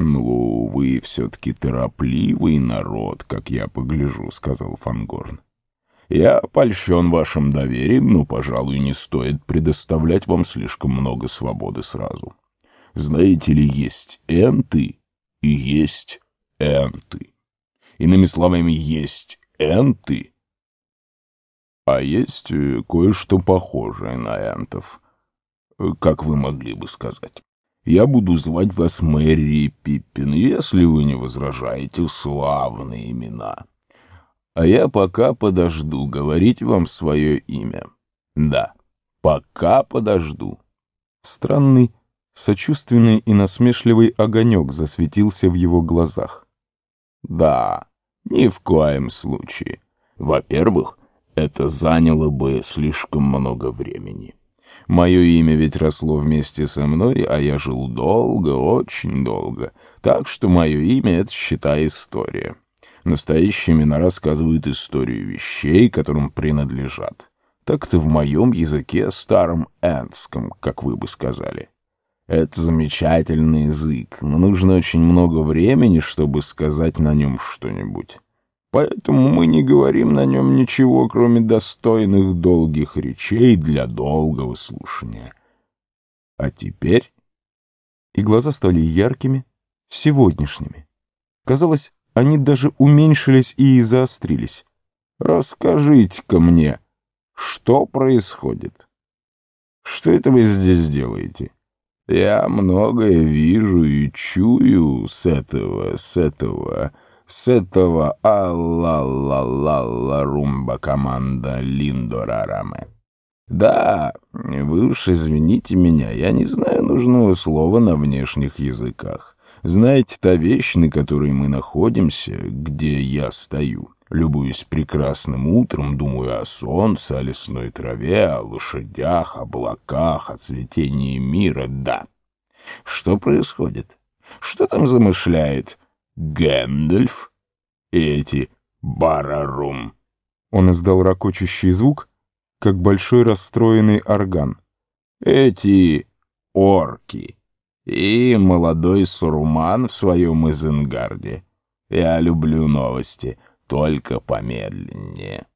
«Ну, вы все-таки торопливый народ, как я погляжу», — сказал Фангорн. «Я польщен вашим доверием, но, пожалуй, не стоит предоставлять вам слишком много свободы сразу. Знаете ли, есть энты и есть энты. Иными словами, есть энты, а есть кое-что похожее на энтов, как вы могли бы сказать. Я буду звать вас Мэри Пиппин, если вы не возражаете, славные имена. А я пока подожду говорить вам свое имя. Да, пока подожду. Странный, сочувственный и насмешливый огонек засветился в его глазах. Да, ни в коем случае. Во-первых, это заняло бы слишком много времени. Мое имя ведь росло вместе со мной, а я жил долго, очень долго. Так что мое имя — это, считай, история. Настоящие имена рассказывают историю вещей, которым принадлежат. Так-то в моем языке, старом энском, как вы бы сказали. Это замечательный язык, но нужно очень много времени, чтобы сказать на нем что-нибудь. Поэтому мы не говорим на нем ничего, кроме достойных долгих речей для долгого слушания. А теперь... И глаза стали яркими, сегодняшними. Казалось, они даже уменьшились и заострились. «Расскажите-ка мне, что происходит? Что это вы здесь делаете? Я многое вижу и чую с этого, с этого...» с этого алла-ла-ла-ла румба команда Линдорараме. Да, вы уж извините меня, я не знаю нужного слова на внешних языках. Знаете, та вещь, на которой мы находимся, где я стою, любуюсь прекрасным утром, думаю о солнце, о лесной траве, о лошадях, облаках, о цветении мира, да. Что происходит? Что там замышляет Гэндальф и эти Барарум. Он издал ракочущий звук, как большой расстроенный орган. Эти орки и молодой Суруман в своем Изенгарде. Я люблю новости, только помедленнее.